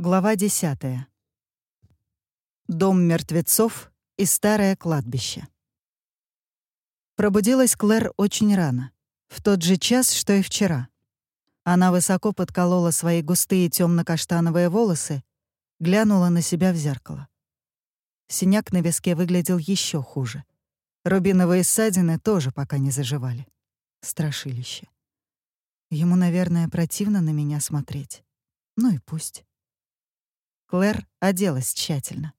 Глава 10. Дом мертвецов и старое кладбище. Пробудилась Клэр очень рано, в тот же час, что и вчера. Она высоко подколола свои густые темно каштановые волосы, глянула на себя в зеркало. Синяк на виске выглядел еще хуже. Рубиновые ссадины тоже пока не заживали. Страшилище. Ему, наверное, противно на меня смотреть. Ну и пусть. Клэр оделась тщательно.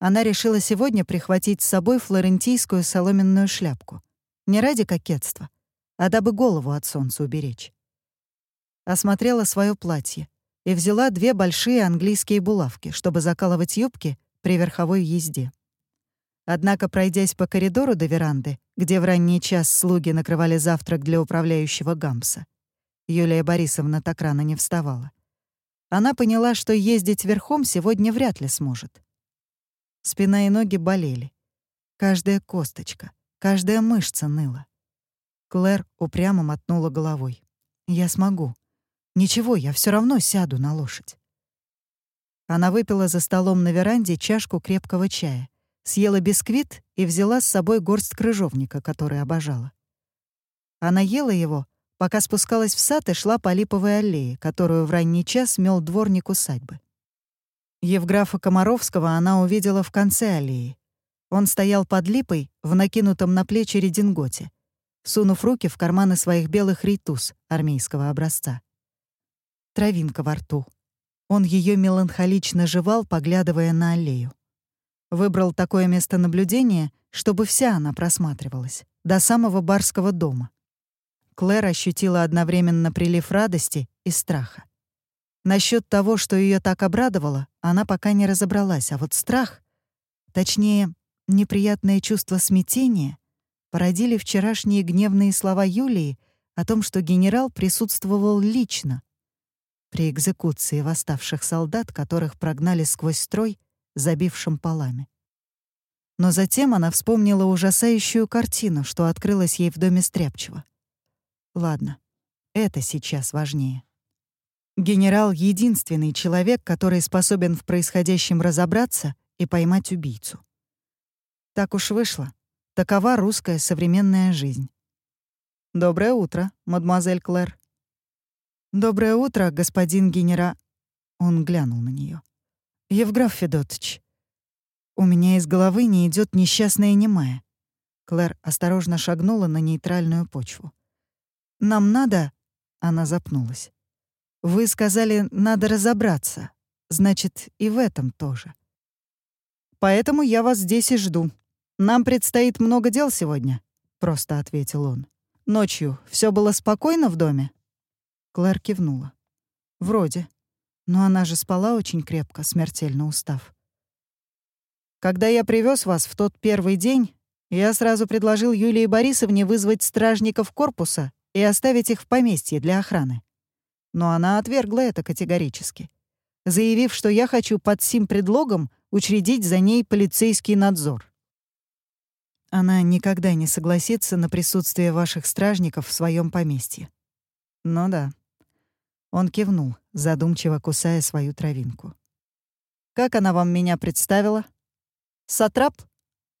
Она решила сегодня прихватить с собой флорентийскую соломенную шляпку. Не ради кокетства, а дабы голову от солнца уберечь. Осмотрела свое платье и взяла две большие английские булавки, чтобы закалывать юбки при верховой езде. Однако, пройдясь по коридору до веранды, где в ранний час слуги накрывали завтрак для управляющего Гамса, Юлия Борисовна так рано не вставала. Она поняла, что ездить верхом сегодня вряд ли сможет. Спина и ноги болели. Каждая косточка, каждая мышца ныла. Клэр упрямо мотнула головой. «Я смогу. Ничего, я все равно сяду на лошадь». Она выпила за столом на веранде чашку крепкого чая, съела бисквит и взяла с собой горсть крыжовника, который обожала. Она ела его, пока спускалась в сад и шла по липовой аллее, которую в ранний час мел дворник усадьбы. Евграфа Комаровского она увидела в конце аллеи. Он стоял под липой в накинутом на плечи рединготе, сунув руки в карманы своих белых рейтуз армейского образца. Травинка во рту. Он ее меланхолично жевал, поглядывая на аллею. Выбрал такое место наблюдения, чтобы вся она просматривалась, до самого барского дома. Клэр ощутила одновременно прилив радости и страха. Насчет того, что ее так обрадовало, она пока не разобралась, а вот страх, точнее, неприятное чувство смятения, породили вчерашние гневные слова Юлии о том, что генерал присутствовал лично при экзекуции восставших солдат, которых прогнали сквозь строй, забившим полами. Но затем она вспомнила ужасающую картину, что открылась ей в доме Стряпчего. Ладно, это сейчас важнее. Генерал — единственный человек, который способен в происходящем разобраться и поймать убийцу. Так уж вышло. Такова русская современная жизнь. «Доброе утро, мадемуазель Клэр». «Доброе утро, господин генерал...» Он глянул на нее. «Евграф Федотович, у меня из головы не идет несчастная немая». Клэр осторожно шагнула на нейтральную почву. Нам надо...» Она запнулась. «Вы сказали, надо разобраться. Значит, и в этом тоже. Поэтому я вас здесь и жду. Нам предстоит много дел сегодня», — просто ответил он. «Ночью все было спокойно в доме?» Клэр кивнула. «Вроде. Но она же спала очень крепко, смертельно устав. Когда я привез вас в тот первый день, я сразу предложил Юлии Борисовне вызвать стражников корпуса и оставить их в поместье для охраны. Но она отвергла это категорически, заявив, что я хочу под сим предлогом учредить за ней полицейский надзор. Она никогда не согласится на присутствие ваших стражников в своем поместье. Ну да. Он кивнул, задумчиво кусая свою травинку. Как она вам меня представила? Сатрап?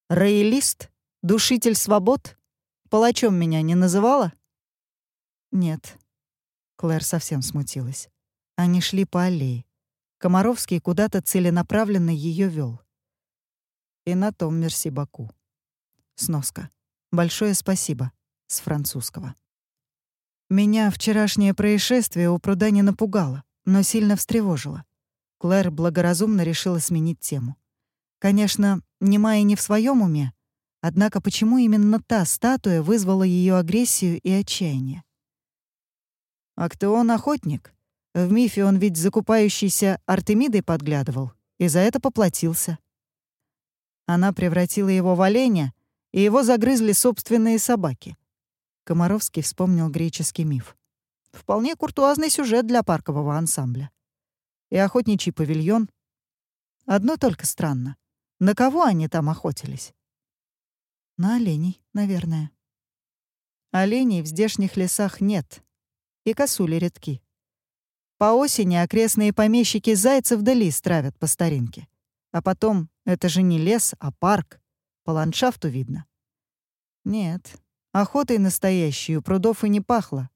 Роялист? Душитель свобод? Палачом меня не называла? «Нет». Клэр совсем смутилась. Они шли по аллее. Комаровский куда-то целенаправленно ее вел. И на том мерси Баку. Сноска. Большое спасибо. С французского. Меня вчерашнее происшествие у пруда не напугало, но сильно встревожило. Клэр благоразумно решила сменить тему. Конечно, немая не в своем уме, однако почему именно та статуя вызвала ее агрессию и отчаяние? А кто он охотник? В мифе он ведь закупающийся Артемидой подглядывал, и за это поплатился. Она превратила его в оленя, и его загрызли собственные собаки. Комаровский вспомнил греческий миф. Вполне куртуазный сюжет для паркового ансамбля. И охотничий павильон. Одно только странно. На кого они там охотились? На оленей, наверное. Оленей в здешних лесах нет, и косули редки. По осени окрестные помещики зайцев да лис травят по старинке. А потом, это же не лес, а парк. По ландшафту видно. Нет, охотой настоящей у прудов и не пахло.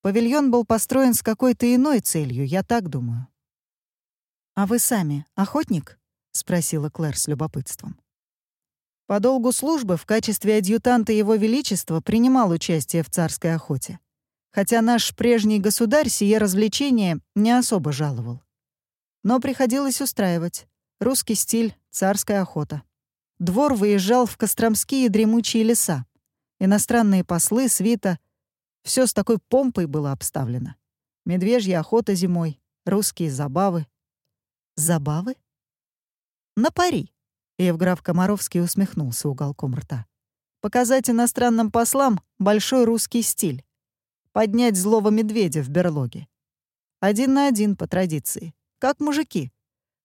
Павильон был построен с какой-то иной целью, я так думаю. «А вы сами охотник?» — спросила Клэр с любопытством. По долгу службы в качестве адъютанта Его Величества принимал участие в царской охоте. Хотя наш прежний государь сие развлечение не особо жаловал. Но приходилось устраивать. Русский стиль, царская охота. Двор выезжал в Костромские дремучие леса. Иностранные послы, свита — все с такой помпой было обставлено. Медвежья охота зимой, русские забавы. Забавы? На пари. Евграф Комаровский усмехнулся уголком рта. Показать иностранным послам большой русский стиль. Поднять злого медведя в берлоге. Один на один по традиции. Как мужики.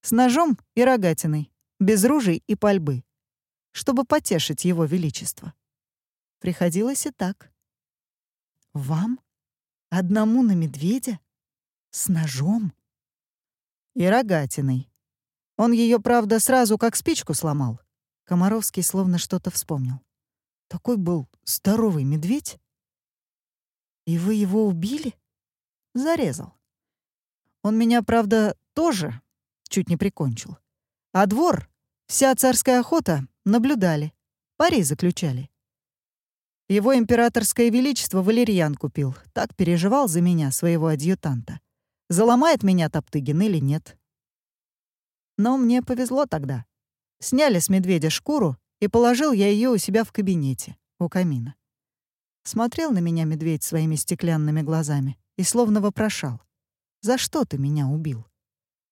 С ножом и рогатиной. Без ружей и пальбы. Чтобы потешить его величество. Приходилось и так. Вам? Одному на медведя? С ножом? И рогатиной. Он ее, правда, сразу как спичку сломал. Комаровский словно что-то вспомнил. Такой был здоровый медведь. И вы его убили? Зарезал. Он меня, правда, тоже чуть не прикончил. А двор, вся царская охота наблюдали, пари заключали. Его императорское величество Валерьян купил. Так переживал за меня, своего адъютанта. Заломает меня Топтыгин или нет. Но мне повезло тогда. Сняли с медведя шкуру, и положил я ее у себя в кабинете, у камина. Смотрел на меня медведь своими стеклянными глазами и словно вопрошал. «За что ты меня убил?»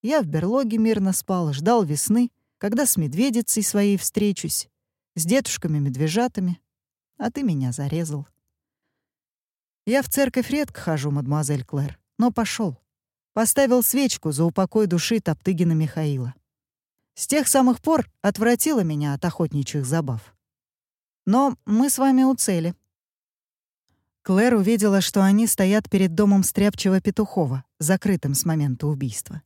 Я в берлоге мирно спал, ждал весны, когда с медведицей своей встречусь, с дедушками-медвежатами, а ты меня зарезал. Я в церковь редко хожу, мадемуазель Клэр, но пошел. Поставил свечку за упокой души Топтыгина Михаила. С тех самых пор отвратило меня от охотничьих забав. Но мы с вами у цели. Клэр увидела, что они стоят перед домом Стряпчего Петухова, закрытым с момента убийства.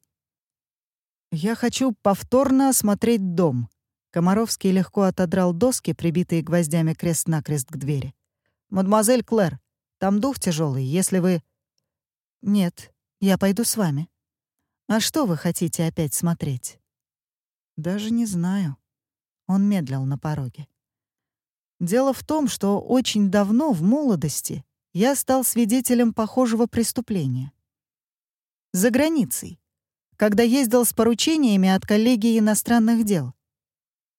«Я хочу повторно осмотреть дом», Комаровский легко отодрал доски, прибитые гвоздями крест-накрест к двери. «Мадемуазель Клэр, там дух тяжелый, если вы...» «Нет, я пойду с вами». «А что вы хотите опять смотреть?» «Даже не знаю». Он медлил на пороге. «Дело в том, что очень давно, в молодости, я стал свидетелем похожего преступления. За границей, когда ездил с поручениями от коллегии иностранных дел.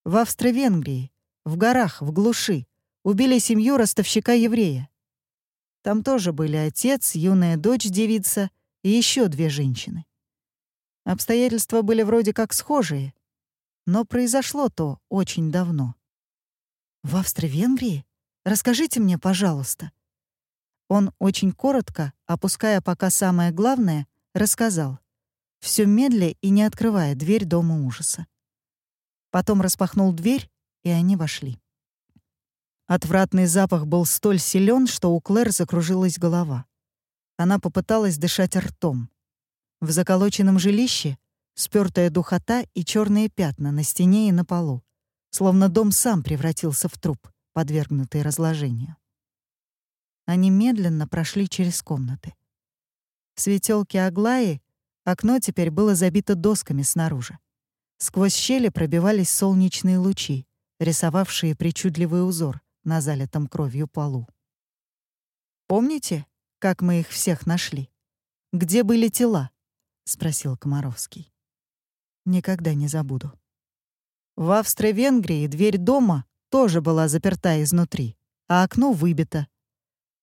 В Австро-Венгрии, в горах, в глуши, убили семью ростовщика-еврея. Там тоже были отец, юная дочь-девица и еще две женщины. Обстоятельства были вроде как схожие, но произошло то очень давно. «В Австро-Венгрии? Расскажите мне, пожалуйста». Он очень коротко, опуская пока самое главное, рассказал, все медля и не открывая дверь дома ужаса. Потом распахнул дверь, и они вошли. Отвратный запах был столь силен, что у Клэр закружилась голова. Она попыталась дышать ртом. В заколоченном жилище спёртая духота и черные пятна на стене и на полу, словно дом сам превратился в труп, подвергнутый разложению. Они медленно прошли через комнаты. В светелке Аглаи окно теперь было забито досками снаружи. Сквозь щели пробивались солнечные лучи, рисовавшие причудливый узор на залитом кровью полу. «Помните, как мы их всех нашли? Где были тела?» — спросил Комаровский. «Никогда не забуду». В Австро-Венгрии дверь дома тоже была заперта изнутри, а окно выбито.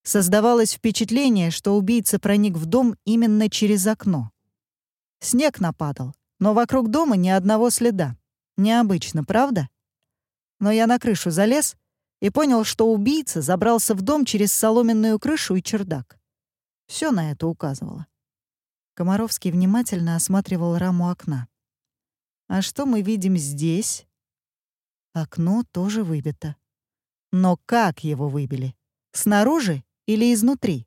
Создавалось впечатление, что убийца проник в дом именно через окно. Снег нападал, но вокруг дома ни одного следа. Необычно, правда? Но я на крышу залез и понял, что убийца забрался в дом через соломенную крышу и чердак. Все на это указывало. Комаровский внимательно осматривал раму окна. «А что мы видим здесь?» Окно тоже выбито. Но как его выбили? Снаружи или изнутри?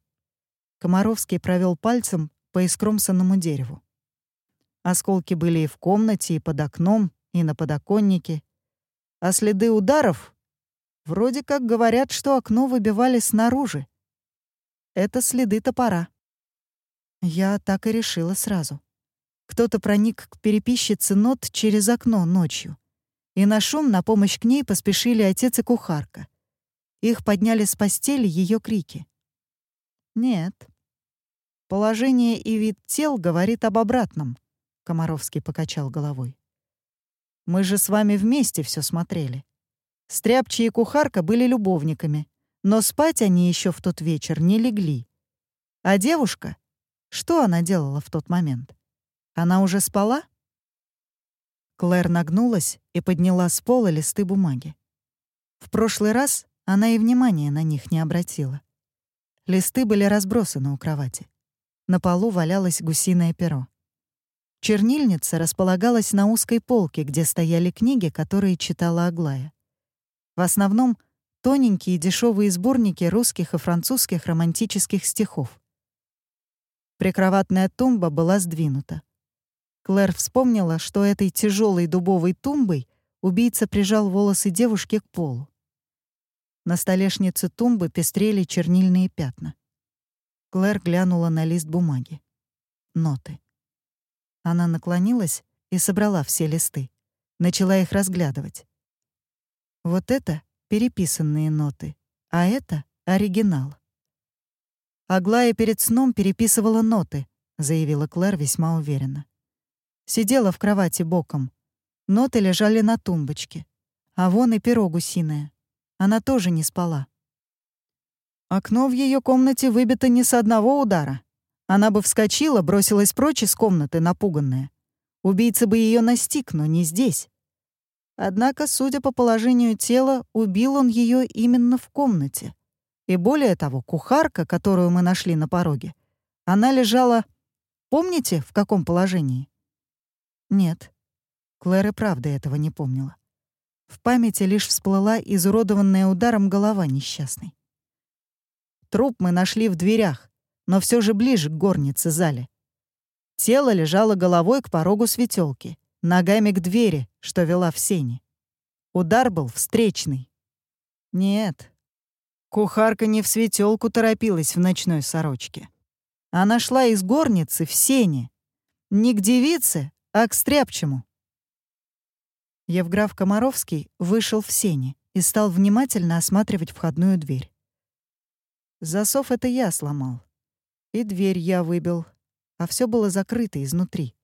Комаровский провел пальцем по искромсанному дереву. Осколки были и в комнате, и под окном, и на подоконнике. А следы ударов вроде как говорят, что окно выбивали снаружи. Это следы топора. Я так и решила сразу. Кто-то проник к переписчице нот через окно ночью. И на шум на помощь к ней поспешили отец и кухарка. Их подняли с постели ее крики. Нет. Положение и вид тел говорит об обратном. Комаровский покачал головой. Мы же с вами вместе все смотрели. Стряпчий и кухарка были любовниками, но спать они еще в тот вечер не легли. А девушка? Что она делала в тот момент? Она уже спала? Клэр нагнулась и подняла с пола листы бумаги. В прошлый раз она и внимания на них не обратила. Листы были разбросаны у кровати. На полу валялось гусиное перо. Чернильница располагалась на узкой полке, где стояли книги, которые читала Аглая. В основном тоненькие дешевые сборники русских и французских романтических стихов. Прикроватная тумба была сдвинута. Клэр вспомнила, что этой тяжелой дубовой тумбой убийца прижал волосы девушки к полу. На столешнице тумбы пестрели чернильные пятна. Клэр глянула на лист бумаги. Ноты. Она наклонилась и собрала все листы. Начала их разглядывать. Вот это переписанные ноты, а это — оригинал. Аглая перед сном переписывала ноты, заявила Клэр весьма уверенно. Сидела в кровати боком. Ноты лежали на тумбочке. А вон и перо гусиное. Она тоже не спала. Окно в ее комнате выбито не с одного удара. Она бы вскочила, бросилась прочь из комнаты, напуганная. Убийца бы ее настиг, но не здесь. Однако, судя по положению тела, убил он ее именно в комнате. И более того, кухарка, которую мы нашли на пороге, она лежала... Помните, в каком положении? Нет. Клэр и правда этого не помнила. В памяти лишь всплыла изуродованная ударом голова несчастной. Труп мы нашли в дверях, но все же ближе к горнице зале. Тело лежало головой к порогу светелки ногами к двери, что вела в сени. Удар был встречный. Нет, кухарка не в светелку торопилась в ночной сорочке. Она шла из горницы в сени. Не к девице, а к стряпчему. Евграф Комаровский вышел в сени и стал внимательно осматривать входную дверь. Засов это я сломал. И дверь я выбил, а все было закрыто изнутри.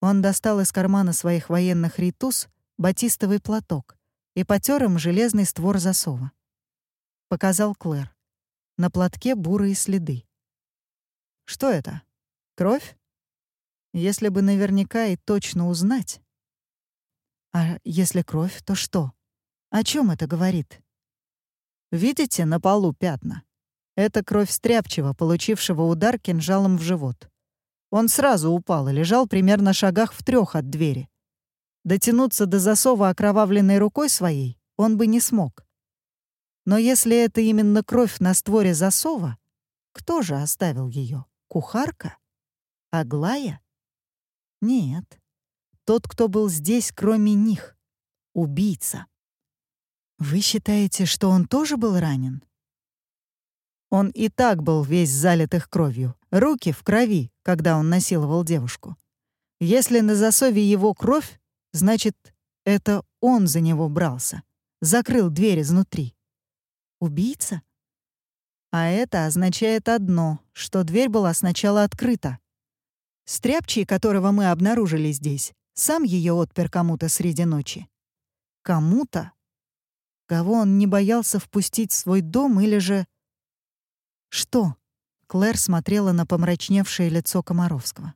Он достал из кармана своих военных ритус батистовый платок и потер им железный створ засова. Показал Клэр. На платке бурые следы. Что это? Кровь? Если бы наверняка и точно узнать. А если кровь, то что? О чем это говорит? Видите на полу пятна? Это кровь стряпчего, получившего удар кинжалом в живот. Он сразу упал и лежал примерно шагах в трех от двери. Дотянуться до засова окровавленной рукой своей он бы не смог. Но если это именно кровь на створе засова, кто же оставил ее? Кухарка? Аглая? Нет. Тот, кто был здесь, кроме них. Убийца. Вы считаете, что он тоже был ранен? Он и так был весь залитых кровью, руки в крови, когда он насиловал девушку. Если на засове его кровь, значит, это он за него брался, закрыл дверь изнутри. Убийца? А это означает одно, что дверь была сначала открыта. Стряпчий, которого мы обнаружили здесь, сам ее отпер кому-то среди ночи. Кому-то? Кого он не боялся впустить в свой дом или же «Что?» — Клэр смотрела на помрачневшее лицо Комаровского.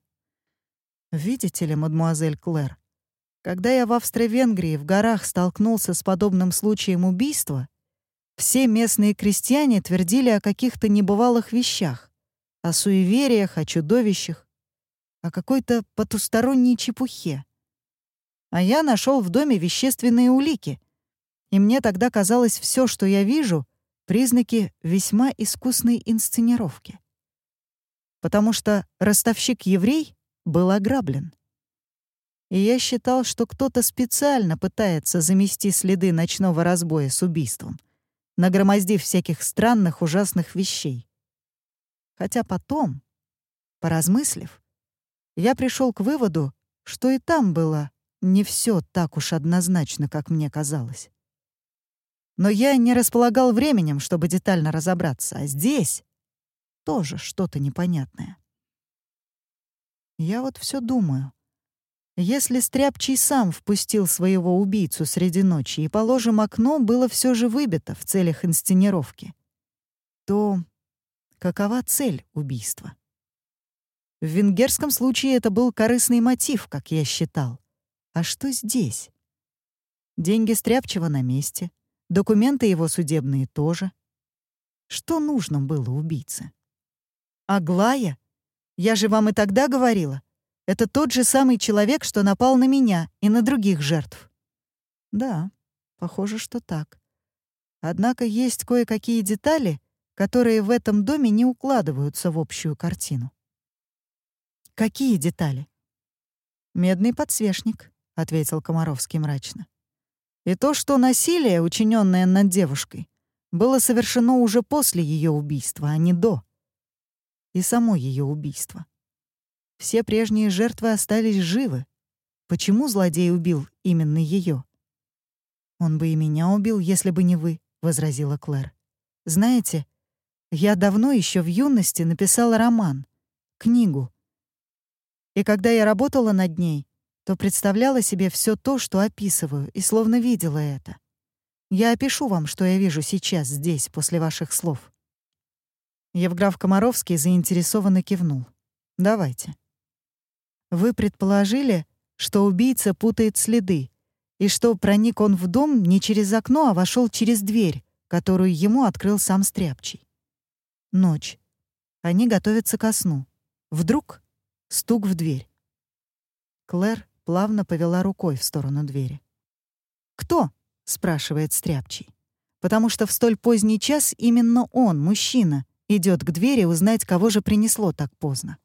«Видите ли, мадмуазель Клэр, когда я в Австро-Венгрии в горах столкнулся с подобным случаем убийства, все местные крестьяне твердили о каких-то небывалых вещах, о суевериях, о чудовищах, о какой-то потусторонней чепухе. А я нашел в доме вещественные улики, и мне тогда казалось все, что я вижу — Признаки весьма искусной инсценировки. потому что ростовщик-еврей был ограблен. И я считал, что кто-то специально пытается замести следы ночного разбоя с убийством, нагромоздив всяких странных ужасных вещей. Хотя потом, поразмыслив, я пришел к выводу, что и там было не все так уж однозначно, как мне казалось. Но я не располагал временем, чтобы детально разобраться, а здесь тоже что-то непонятное. Я вот все думаю. Если Стряпчий сам впустил своего убийцу среди ночи и, положим, окно было все же выбито в целях инсценировки, то какова цель убийства? В венгерском случае это был корыстный мотив, как я считал. А что здесь? Деньги Стряпчего на месте, документы его судебные тоже. Что нужно было убийце? Аглая? Я же вам и тогда говорила. Это тот же самый человек, что напал на меня и на других жертв. Да, похоже, что так. Однако есть кое-какие детали, которые в этом доме не укладываются в общую картину. «Какие детали?» «Медный подсвечник», — ответил Комаровский мрачно. «И то, что насилие, учиненное над девушкой, было совершено уже после ее убийства, а не до. И само ее убийство. Все прежние жертвы остались живы. Почему злодей убил именно ее? «Он бы и меня убил, если бы не вы», — возразила Клэр. «Знаете, я давно еще в юности написала роман, книгу, и когда я работала над ней, то представляла себе все то, что описываю, и словно видела это. Я опишу вам, что я вижу сейчас здесь, после ваших слов. Евграф Комаровский заинтересованно кивнул. «Давайте». «Вы предположили, что убийца путает следы, и что проник он в дом не через окно, а вошел через дверь, которую ему открыл сам Стряпчий. Ночь. Они готовятся ко сну. Вдруг Стук в дверь. Клэр плавно повела рукой в сторону двери. «Кто?» — спрашивает Стряпчий. Потому что в столь поздний час именно он, мужчина, идет к двери узнать, кого же принесло так поздно.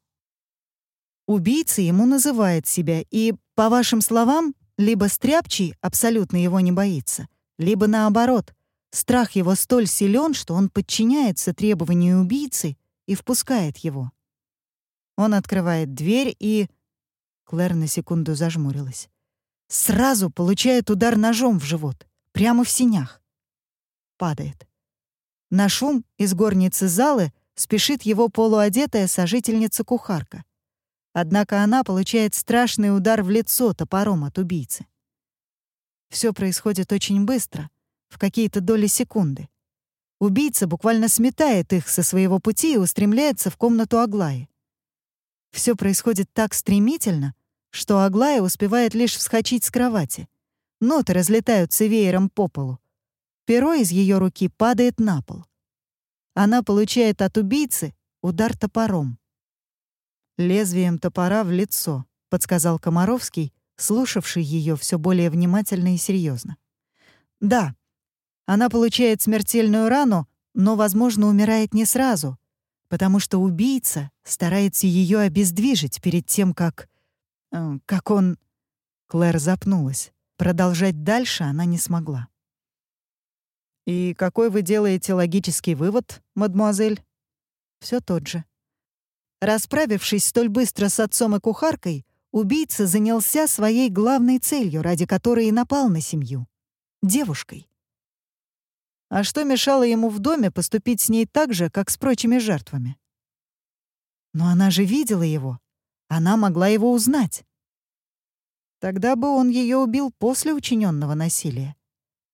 Убийца ему называет себя, и, по вашим словам, либо Стряпчий абсолютно его не боится, либо наоборот, страх его столь силен, что он подчиняется требованию убийцы и впускает его. Он открывает дверь и... Клэр на секунду зажмурилась. Сразу получает удар ножом в живот, прямо в синях. Падает. На шум из горницы залы спешит его полуодетая сожительница-кухарка. Однако она получает страшный удар в лицо топором от убийцы. Все происходит очень быстро, в какие-то доли секунды. Убийца буквально сметает их со своего пути и устремляется в комнату Аглаи. Все происходит так стремительно, что Аглая успевает лишь вскочить с кровати. Ноты разлетаются веером по полу. Перо из ее руки падает на пол. Она получает от убийцы удар топором. «Лезвием топора в лицо», — подсказал Комаровский, слушавший ее все более внимательно и серьезно. «Да, она получает смертельную рану, но, возможно, умирает не сразу, потому что убийца старается ее обездвижить перед тем, как... Э, как он... Клэр запнулась. Продолжать дальше она не смогла. «И какой вы делаете логический вывод, мадемуазель?» Все тот же. Расправившись столь быстро с отцом и кухаркой, убийца занялся своей главной целью, ради которой и напал на семью — девушкой. А что мешало ему в доме поступить с ней так же, как с прочими жертвами? Но она же видела его. Она могла его узнать. Тогда бы он ее убил после учиненного насилия.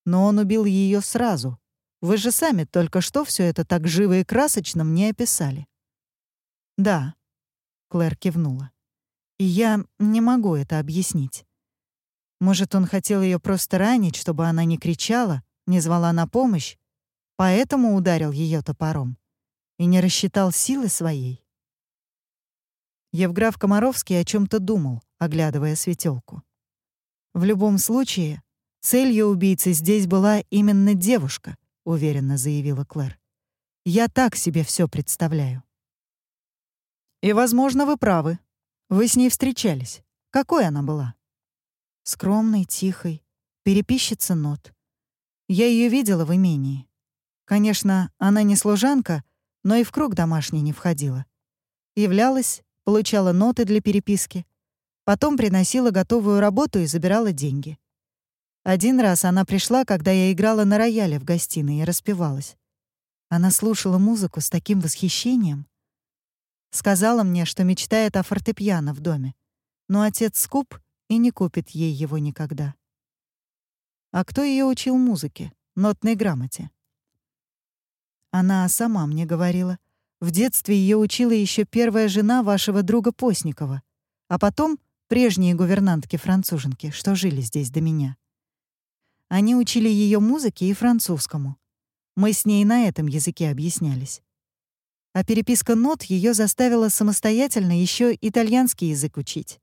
Но он убил ее сразу. Вы же сами только что все это так живо и красочно мне описали. Да, Клэр кивнула. И я не могу это объяснить. Может, он хотел ее просто ранить, чтобы она не кричала, не звала на помощь, поэтому ударил ее топором и не рассчитал силы своей. Евграф Комаровский о чем то думал, оглядывая светелку. В любом случае, целью убийцы здесь была именно девушка, уверенно заявила Клэр. Я так себе все представляю. И, возможно, вы правы. Вы с ней встречались. Какой она была? Скромной, тихой, переписчица нот. Я ее видела в имении. Конечно, она не служанка, но и в круг домашний не входила. Являлась, получала ноты для переписки, потом приносила готовую работу и забирала деньги. Один раз она пришла, когда я играла на рояле в гостиной и распевалась. Она слушала музыку с таким восхищением. Сказала мне, что мечтает о фортепиано в доме, но отец скуп и не купит ей его никогда. А кто ее учил музыке, нотной грамоте? Она сама мне говорила. В детстве ее учила еще первая жена вашего друга Постникова, а потом прежние гувернантки-француженки, что жили здесь до меня. Они учили ее музыке и французскому. Мы с ней на этом языке объяснялись. А переписка нот ее заставила самостоятельно еще итальянский язык учить.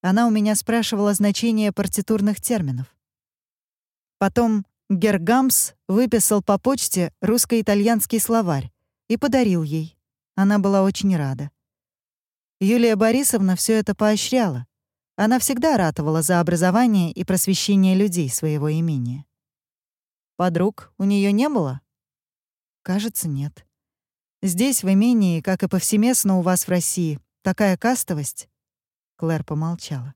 Она у меня спрашивала значение партитурных терминов. Потом Гергамс выписал по почте русско-итальянский словарь и подарил ей. Она была очень рада. Юлия Борисовна все это поощряла. Она всегда ратовала за образование и просвещение людей своего имения. Подруг у нее не было? Кажется, нет. Здесь, в имении, как и повсеместно у вас в России, такая кастовость. Клэр помолчала.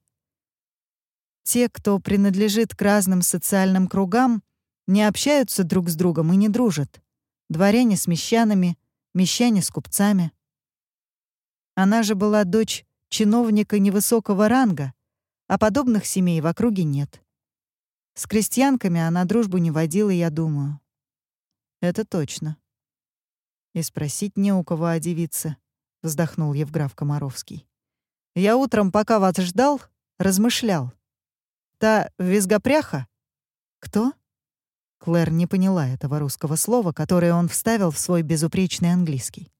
Те, кто принадлежит к разным социальным кругам, не общаются друг с другом и не дружат. Дворяне с мещанами, мещане с купцами. Она же была дочь чиновника невысокого ранга, а подобных семей в округе нет. С крестьянками она дружбу не водила, я думаю. Это точно. И спросить не у кого о девице, вздохнул Евграф Комаровский. Я утром, пока вас ждал, размышлял. Та визгопряха? Кто? Клэр не поняла этого русского слова, которое он вставил в свой безупречный английский.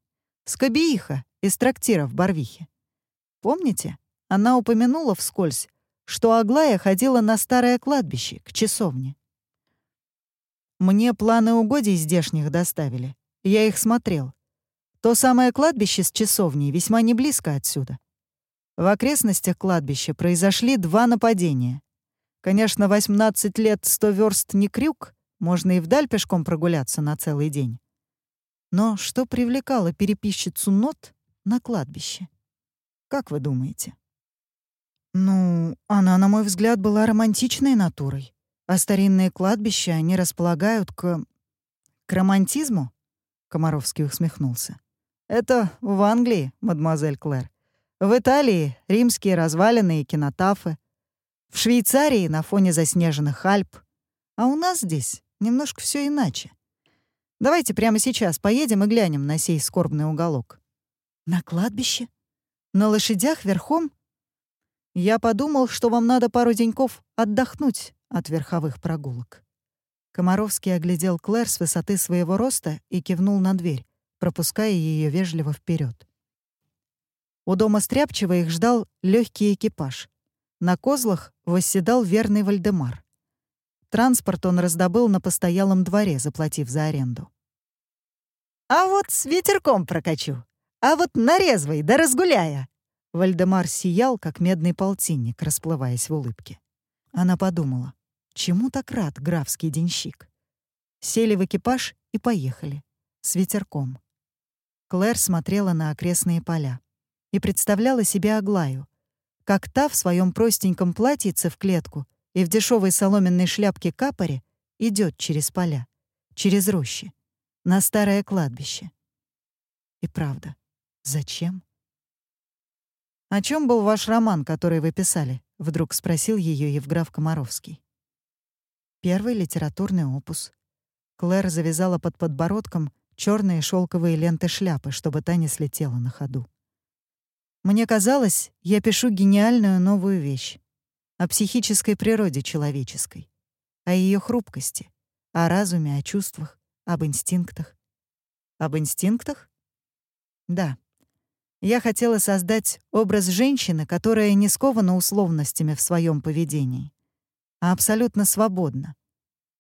«Скобииха» из трактира в Барвихе. Помните? Она упомянула вскользь, что Аглая ходила на старое кладбище, к часовне. Мне планы угодий здешних доставили. Я их смотрел. То самое кладбище с часовней весьма не близко отсюда. В окрестностях кладбища произошли два нападения. Конечно, 18 лет 100 верст не крюк, можно и вдаль пешком прогуляться на целый день. Но что привлекало переписчицу нот на кладбище? Как вы думаете? Ну, она, на мой взгляд, была романтичной натурой. А старинные кладбища, они располагают к... к романтизму? Комаровский усмехнулся. Это в Англии, мадемуазель Клэр. В Италии — римские развалины и кинотафы. В Швейцарии — на фоне заснеженных Альп. А у нас здесь Немножко все иначе. Давайте прямо сейчас поедем и глянем на сей скорбный уголок. На кладбище? На лошадях верхом? Я подумал, что вам надо пару деньков отдохнуть от верховых прогулок. Комаровский оглядел Клэр с высоты своего роста и кивнул на дверь, пропуская ее вежливо вперед. У дома Стряпчего их ждал легкий экипаж. На козлах восседал верный Вальдемар. Транспорт он раздобыл на постоялом дворе, заплатив за аренду. «А вот с ветерком прокачу, а вот на резвой да разгуляя!» Вальдемар сиял, как медный полтинник, расплываясь в улыбке. Она подумала, чему так рад графский денщик? Сели в экипаж и поехали. С ветерком. Клэр смотрела на окрестные поля и представляла себе Аглаю, как та в своем простеньком платьице в клетку и в дешевой соломенной шляпке капоре идет через поля, через рощи, на старое кладбище. И правда, зачем? «О чем был ваш роман, который вы писали?» — вдруг спросил ее Евграф Комаровский. Первый литературный опус. Клэр завязала под подбородком черные шелковые ленты шляпы, чтобы та не слетела на ходу. Мне казалось, я пишу гениальную новую вещь о психической природе человеческой, о ее хрупкости, о разуме, о чувствах, об инстинктах. Об инстинктах? Да. Я хотела создать образ женщины, которая не скована условностями в своем поведении, а абсолютно свободна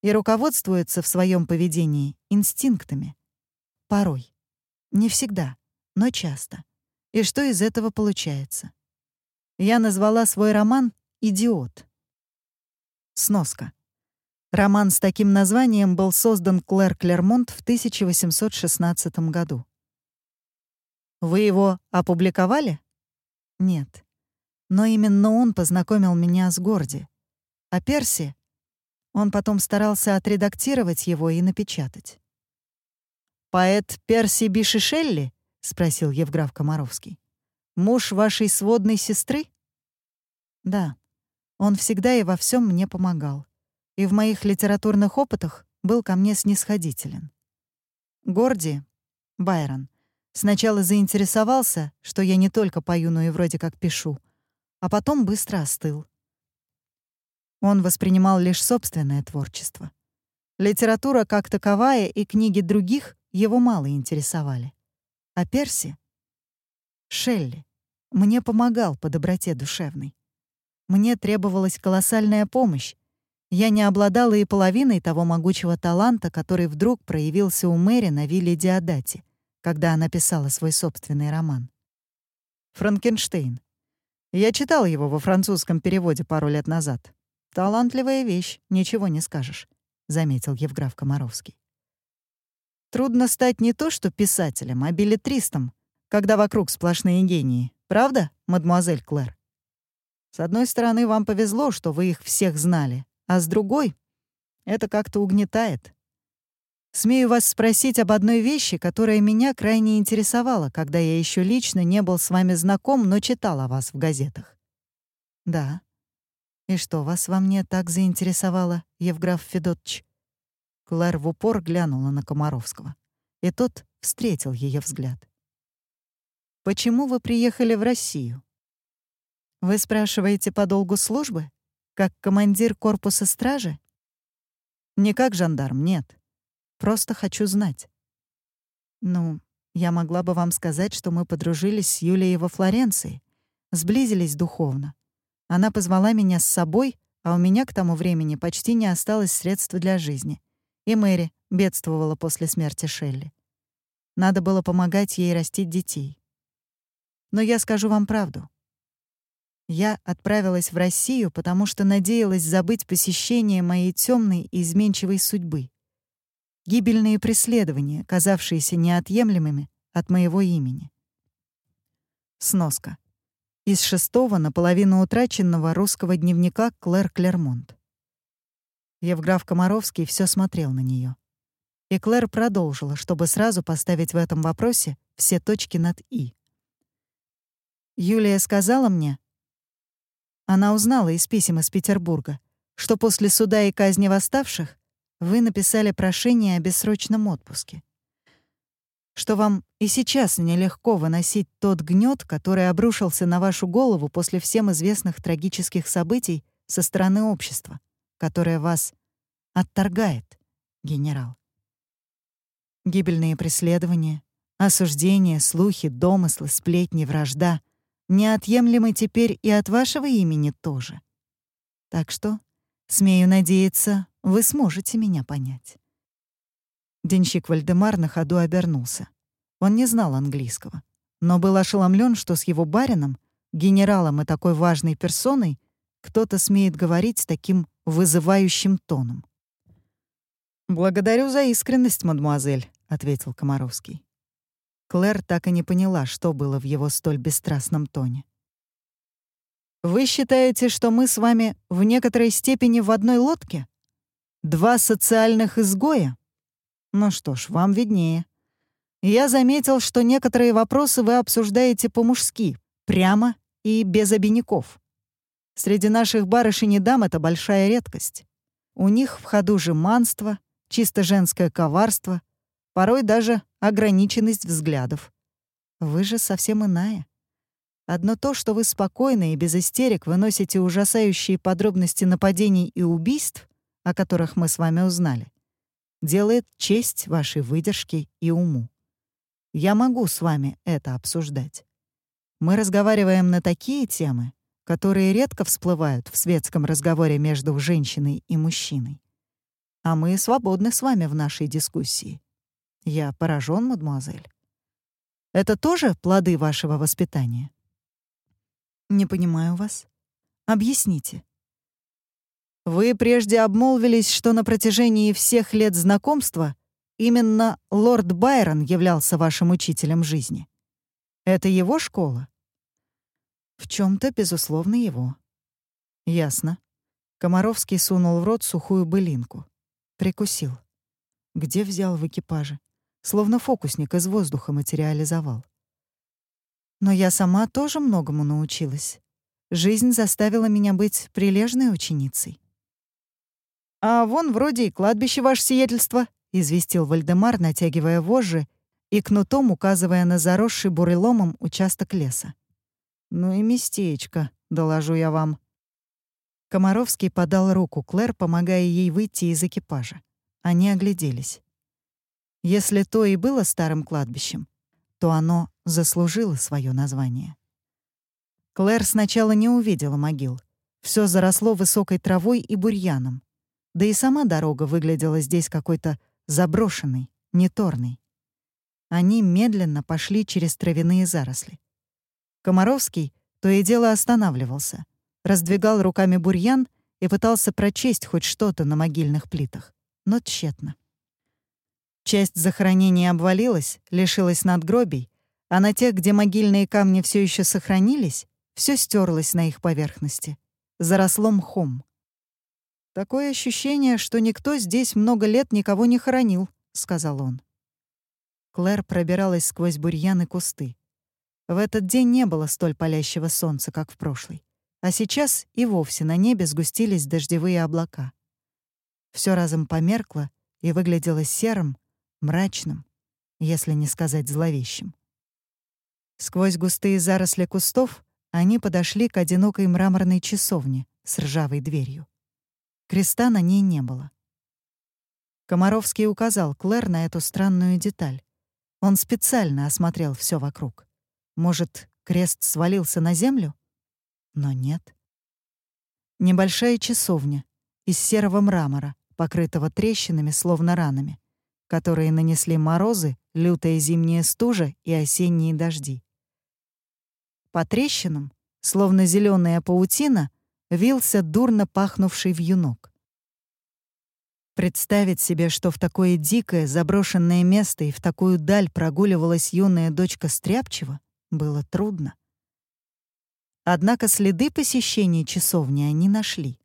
и руководствуется в своем поведении инстинктами. Порой. Не всегда, но часто. И что из этого получается? Я назвала свой роман «Идиот». Сноска. Роман с таким названием был создан Клэр Клермонт в 1816 году. Вы его опубликовали? Нет. Но именно он познакомил меня с Горди. А Перси? Он потом старался отредактировать его и напечатать. «Поэт Перси Бишишелли?» — спросил Евграф Комаровский. «Муж вашей сводной сестры?» «Да. Он всегда и во всем мне помогал и в моих литературных опытах был ко мне снисходителен. Горди, Байрон, сначала заинтересовался, что я не только пою, но и вроде как пишу, а потом быстро остыл. Он воспринимал лишь собственное творчество. Литература как таковая и книги других его мало интересовали. А Перси? Шелли. Мне помогал по доброте душевной. Мне требовалась колоссальная помощь, я не обладала и половиной того могучего таланта, который вдруг проявился у Мэри на вилле Диодати, когда она писала свой собственный роман. «Франкенштейн». Я читал его во французском переводе пару лет назад. «Талантливая вещь, ничего не скажешь», — заметил Евграф Комаровский. «Трудно стать не то что писателем, а билетристом, когда вокруг сплошные гении. Правда, мадемуазель Клэр?» «С одной стороны, вам повезло, что вы их всех знали, а с другой — это как-то угнетает. Смею вас спросить об одной вещи, которая меня крайне интересовала, когда я еще лично не был с вами знаком, но читал о вас в газетах. Да. И что вас во мне так заинтересовало, Евграф Федотович? Клэр в упор глянула на Комаровского, и тот встретил ее взгляд. «Почему вы приехали в Россию?» «Вы спрашиваете по долгу службы?» Как командир корпуса стражи? Не как жандарм, нет. Просто хочу знать. Ну, я могла бы вам сказать, что мы подружились с Юлией во Флоренции, сблизились духовно. Она позвала меня с собой, а у меня к тому времени почти не осталось средств для жизни. И Мэри бедствовала после смерти Шелли. Надо было помогать ей растить детей. Но я скажу вам правду. Я отправилась в Россию, потому что надеялась забыть посещение моей темной и изменчивой судьбы. Гибельные преследования, казавшиеся неотъемлемыми от моего имени. Сноска. Из шестого наполовину утраченного русского дневника Клэр Клермонт. Евграф Комаровский все смотрел на нее. И Клэр продолжила, чтобы сразу поставить в этом вопросе все точки над «и». Юлия сказала мне, она узнала из писем из Петербурга, что после суда и казни восставших вы написали прошение о бессрочном отпуске. Что вам и сейчас нелегко выносить тот гнет, который обрушился на вашу голову после всем известных трагических событий со стороны общества, которое вас отторгает, генерал. Гибельные преследования, осуждения, слухи, домыслы, сплетни, вражда — неотъемлемы теперь и от вашего имени тоже. Так что, смею надеяться, вы сможете меня понять». Денщик Вальдемар на ходу обернулся. Он не знал английского, но был ошеломлен, что с его барином, генералом и такой важной персоной, кто-то смеет говорить таким вызывающим тоном. «Благодарю за искренность, мадемуазель», — ответил Комаровский. Клэр так и не поняла, что было в его столь бесстрастном тоне. «Вы считаете, что мы с вами в некоторой степени в одной лодке? Два социальных изгоя? Ну что ж, вам виднее. Я заметил, что некоторые вопросы вы обсуждаете по-мужски, прямо и без обиняков. Среди наших барышень и дам это большая редкость. У них в ходу жеманство, чисто женское коварство — порой даже ограниченность взглядов. Вы же совсем иная. Одно то, что вы спокойно и без истерик выносите ужасающие подробности нападений и убийств, о которых мы с вами узнали, делает честь вашей выдержке и уму. Я могу с вами это обсуждать. Мы разговариваем на такие темы, которые редко всплывают в светском разговоре между женщиной и мужчиной. А мы свободны с вами в нашей дискуссии. Я поражен, мадемуазель. Это тоже плоды вашего воспитания? Не понимаю вас. Объясните. Вы прежде обмолвились, что на протяжении всех лет знакомства именно лорд Байрон являлся вашим учителем жизни. Это его школа? В чем то безусловно, его. Ясно. Комаровский сунул в рот сухую былинку. Прикусил. Где взял в экипаже? Словно фокусник из воздуха материализовал. Но я сама тоже многому научилась. Жизнь заставила меня быть прилежной ученицей. «А вон вроде и кладбище ваше сиятельство», — известил Вальдемар, натягивая вожжи и кнутом указывая на заросший буреломом участок леса. «Ну и местечко, доложу я вам». Комаровский подал руку Клэр, помогая ей выйти из экипажа. Они огляделись. Если то и было старым кладбищем, то оно заслужило свое название. Клэр сначала не увидела могил. Все заросло высокой травой и бурьяном. Да и сама дорога выглядела здесь какой-то заброшенной, неторной. Они медленно пошли через травяные заросли. Комаровский то и дело останавливался, раздвигал руками бурьян и пытался прочесть хоть что-то на могильных плитах, но тщетно. Часть захоронения обвалилась, лишилась надгробий, а на тех, где могильные камни все еще сохранились, все стерлось на их поверхности. Заросло мхом. «Такое ощущение, что никто здесь много лет никого не хоронил», — сказал он. Клэр пробиралась сквозь бурьян и кусты. В этот день не было столь палящего солнца, как в прошлый. А сейчас и вовсе на небе сгустились дождевые облака. Все разом померкло и выглядело серым, мрачным, если не сказать зловещим. Сквозь густые заросли кустов они подошли к одинокой мраморной часовне с ржавой дверью. Креста на ней не было. Комаровский указал Клэр на эту странную деталь. Он специально осмотрел все вокруг. Может, крест свалился на землю? Но нет. Небольшая часовня из серого мрамора, покрытого трещинами, словно ранами, которые нанесли морозы, лютая зимняя стужа и осенние дожди. По трещинам, словно зеленая паутина, вился дурно пахнувший вьюнок. Представить себе, что в такое дикое, заброшенное место и в такую даль прогуливалась юная дочка Стряпчева, было трудно. Однако следы посещения часовни они нашли.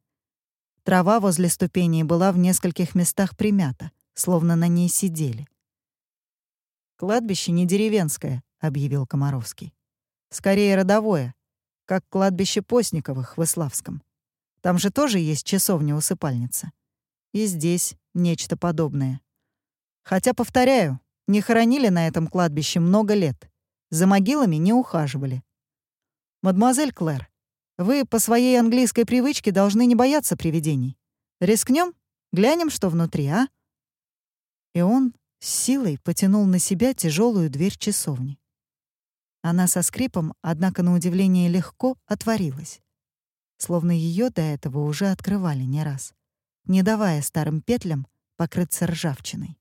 Трава возле ступеней была в нескольких местах примята, словно на ней сидели. «Кладбище не деревенское», — объявил Комаровский. «Скорее родовое, как кладбище Постниковых в Иславском. Там же тоже есть часовня-усыпальница. И здесь нечто подобное. Хотя, повторяю, не хоронили на этом кладбище много лет. За могилами не ухаживали. «Мадемуазель Клэр, вы по своей английской привычке должны не бояться привидений. Рискнем? Глянем, что внутри, а?» И он с силой потянул на себя тяжелую дверь часовни. Она со скрипом, однако на удивление легко, отворилась. Словно ее до этого уже открывали не раз, не давая старым петлям покрыться ржавчиной.